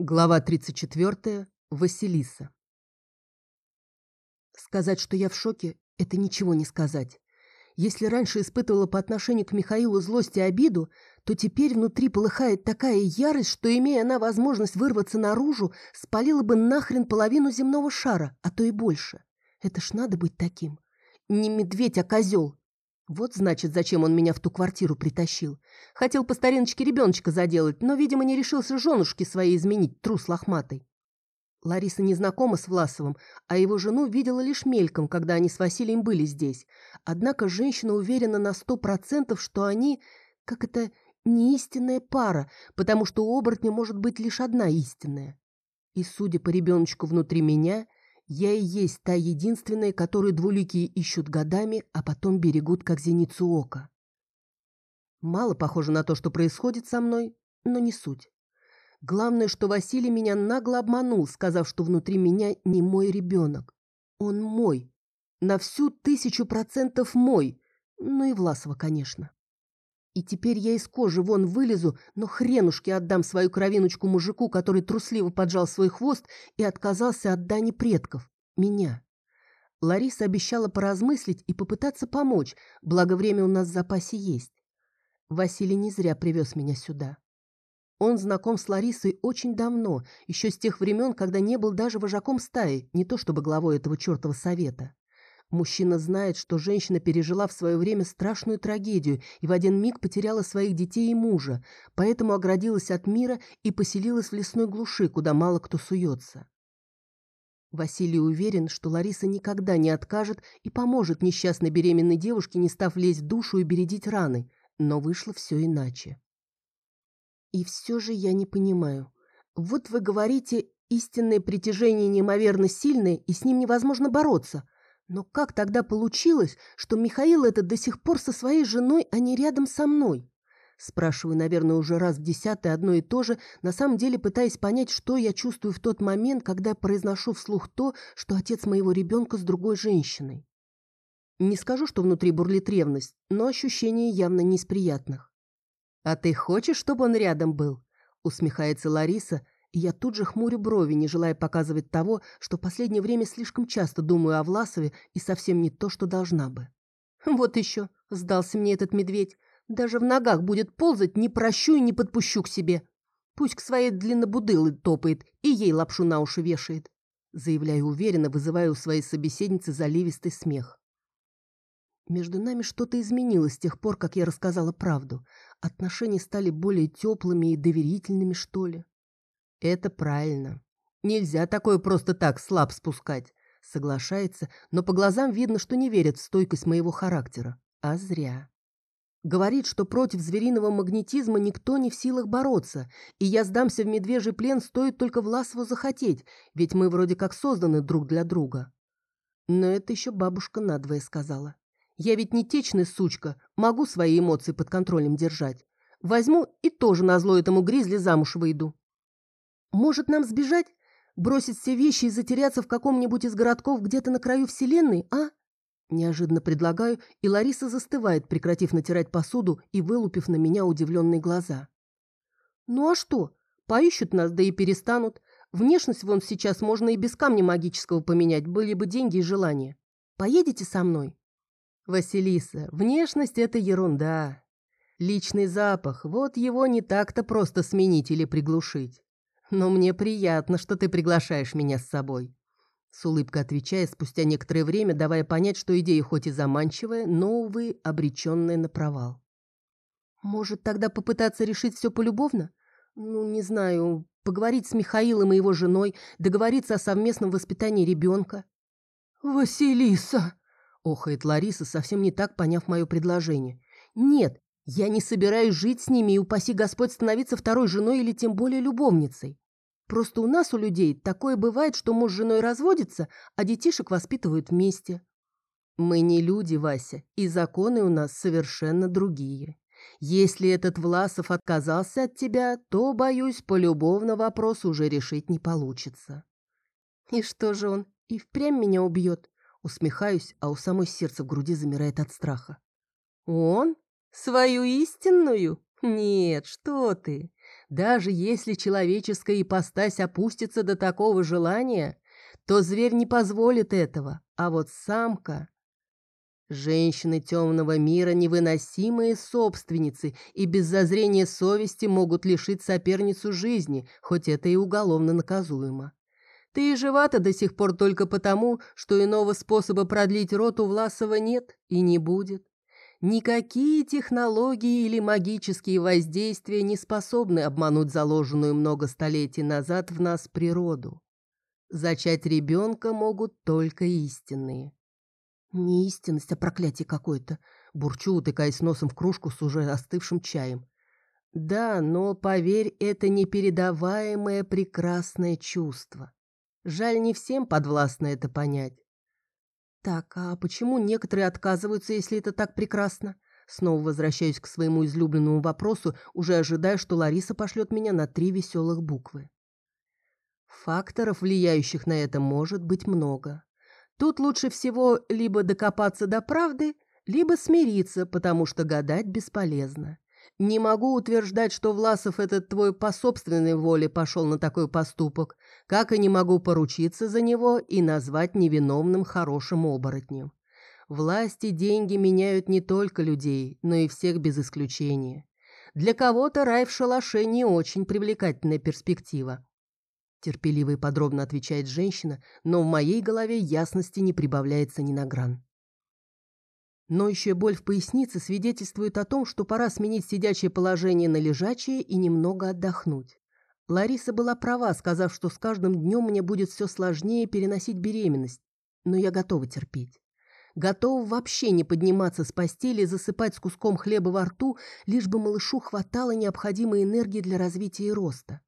Глава 34. Василиса. Сказать, что я в шоке, это ничего не сказать. Если раньше испытывала по отношению к Михаилу злость и обиду, то теперь внутри полыхает такая ярость, что, имея она возможность вырваться наружу, спалила бы нахрен половину земного шара, а то и больше. Это ж надо быть таким. Не медведь, а козел. Вот, значит, зачем он меня в ту квартиру притащил. Хотел по стариночке ребеночка заделать, но, видимо, не решился женушке своей изменить, трус лохматый. Лариса не знакома с Власовым, а его жену видела лишь мельком, когда они с Василием были здесь. Однако женщина уверена на сто процентов, что они, как это, не истинная пара, потому что у оборотня может быть лишь одна истинная. И, судя по ребеночку внутри меня, я и есть та единственная, которую двуликие ищут годами, а потом берегут, как зеницу ока. Мало похоже на то, что происходит со мной, но не суть. Главное, что Василий меня нагло обманул, сказав, что внутри меня не мой ребенок. Он мой. На всю тысячу процентов мой. Ну и Власова, конечно. И теперь я из кожи вон вылезу, но хренушки отдам свою кровиночку мужику, который трусливо поджал свой хвост и отказался от дани предков. Меня. Лариса обещала поразмыслить и попытаться помочь, благо время у нас в запасе есть. Василий не зря привез меня сюда. Он знаком с Ларисой очень давно, еще с тех времен, когда не был даже вожаком стаи, не то чтобы главой этого чертова совета. Мужчина знает, что женщина пережила в свое время страшную трагедию и в один миг потеряла своих детей и мужа, поэтому оградилась от мира и поселилась в лесной глуши, куда мало кто суется. Василий уверен, что Лариса никогда не откажет и поможет несчастной беременной девушке, не став лезть в душу и бередить раны, но вышло все иначе. И все же я не понимаю. Вот вы говорите, истинное притяжение неимоверно сильное, и с ним невозможно бороться – но как тогда получилось, что Михаил этот до сих пор со своей женой, а не рядом со мной? Спрашиваю, наверное, уже раз в десятый одно и то же, на самом деле пытаясь понять, что я чувствую в тот момент, когда произношу вслух то, что отец моего ребенка с другой женщиной. Не скажу, что внутри бурлит ревность, но ощущения явно не из приятных. «А ты хочешь, чтобы он рядом был?» усмехается Лариса, я тут же хмурю брови, не желая показывать того, что в последнее время слишком часто думаю о Власове и совсем не то, что должна бы. Вот еще, сдался мне этот медведь. Даже в ногах будет ползать, не прощу и не подпущу к себе. Пусть к своей длиннобудылы топает и ей лапшу на уши вешает. Заявляю уверенно, вызывая у своей собеседницы заливистый смех. Между нами что-то изменилось с тех пор, как я рассказала правду. Отношения стали более теплыми и доверительными, что ли. Это правильно. Нельзя такое просто так слаб спускать. Соглашается, но по глазам видно, что не верит в стойкость моего характера. А зря. Говорит, что против звериного магнетизма никто не в силах бороться, и я сдамся в медвежий плен, стоит только Власову захотеть, ведь мы вроде как созданы друг для друга. Но это еще бабушка надвое сказала. Я ведь не течная сучка, могу свои эмоции под контролем держать. Возьму и тоже на зло этому гризли замуж выйду. Может, нам сбежать? Бросить все вещи и затеряться в каком-нибудь из городков где-то на краю вселенной, а? Неожиданно предлагаю, и Лариса застывает, прекратив натирать посуду и вылупив на меня удивленные глаза. Ну а что? Поищут нас, да и перестанут. Внешность вон сейчас можно и без камня магического поменять, были бы деньги и желания. Поедете со мной? Василиса, внешность – это ерунда. Личный запах, вот его не так-то просто сменить или приглушить но мне приятно, что ты приглашаешь меня с собой». С улыбкой отвечая спустя некоторое время, давая понять, что идея хоть и заманчивая, но, увы, обреченная на провал. «Может, тогда попытаться решить все полюбовно? Ну, не знаю, поговорить с Михаилом и его женой, договориться о совместном воспитании ребенка?» «Василиса!» — охает Лариса, совсем не так поняв мое предложение. «Нет, я не собираюсь жить с ними и, упаси Господь, становиться второй женой или тем более любовницей. Просто у нас, у людей, такое бывает, что муж с женой разводится, а детишек воспитывают вместе. Мы не люди, Вася, и законы у нас совершенно другие. Если этот Власов отказался от тебя, то, боюсь, полюбовно вопрос уже решить не получится. И что же он, и впрямь меня убьет? Усмехаюсь, а у самой сердце в груди замирает от страха. Он? Свою истинную? Нет, что ты. Даже если человеческая ипостась опустится до такого желания, то зверь не позволит этого, а вот самка... Женщины темного мира – невыносимые собственницы и без зазрения совести могут лишить соперницу жизни, хоть это и уголовно наказуемо. Ты и жива-то до сих пор только потому, что иного способа продлить рот у Власова нет и не будет. Никакие технологии или магические воздействия не способны обмануть заложенную много столетий назад в нас природу. Зачать ребенка могут только истинные. Не истинность, а проклятие какое-то. Бурчу, утыкаясь носом в кружку с уже остывшим чаем. Да, но, поверь, это непередаваемое прекрасное чувство. Жаль, не всем подвластно это понять. Так, а почему некоторые отказываются, если это так прекрасно? Снова возвращаюсь к своему излюбленному вопросу, уже ожидая, что Лариса пошлет меня на три веселых буквы. Факторов, влияющих на это, может быть много. Тут лучше всего либо докопаться до правды, либо смириться, потому что гадать бесполезно. Не могу утверждать, что Власов этот твой по собственной воле пошел на такой поступок, как и не могу поручиться за него и назвать невиновным хорошим оборотнем. Власти деньги меняют не только людей, но и всех без исключения. Для кого-то рай в шалаше не очень привлекательная перспектива. Терпеливо и подробно отвечает женщина, но в моей голове ясности не прибавляется ни на гран. Ноющая боль в пояснице свидетельствует о том, что пора сменить сидячее положение на лежачее и немного отдохнуть. Лариса была права, сказав, что с каждым днем мне будет все сложнее переносить беременность, но я готова терпеть. Готова вообще не подниматься с постели и засыпать с куском хлеба во рту, лишь бы малышу хватало необходимой энергии для развития и роста.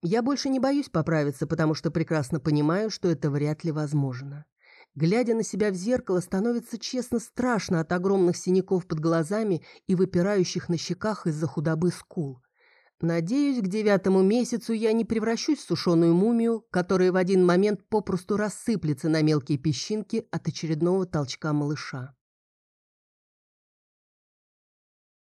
Я больше не боюсь поправиться, потому что прекрасно понимаю, что это вряд ли возможно. Глядя на себя в зеркало, становится честно страшно от огромных синяков под глазами и выпирающих на щеках из-за худобы скул. Надеюсь, к девятому месяцу я не превращусь в сушеную мумию, которая в один момент попросту рассыплется на мелкие песчинки от очередного толчка малыша.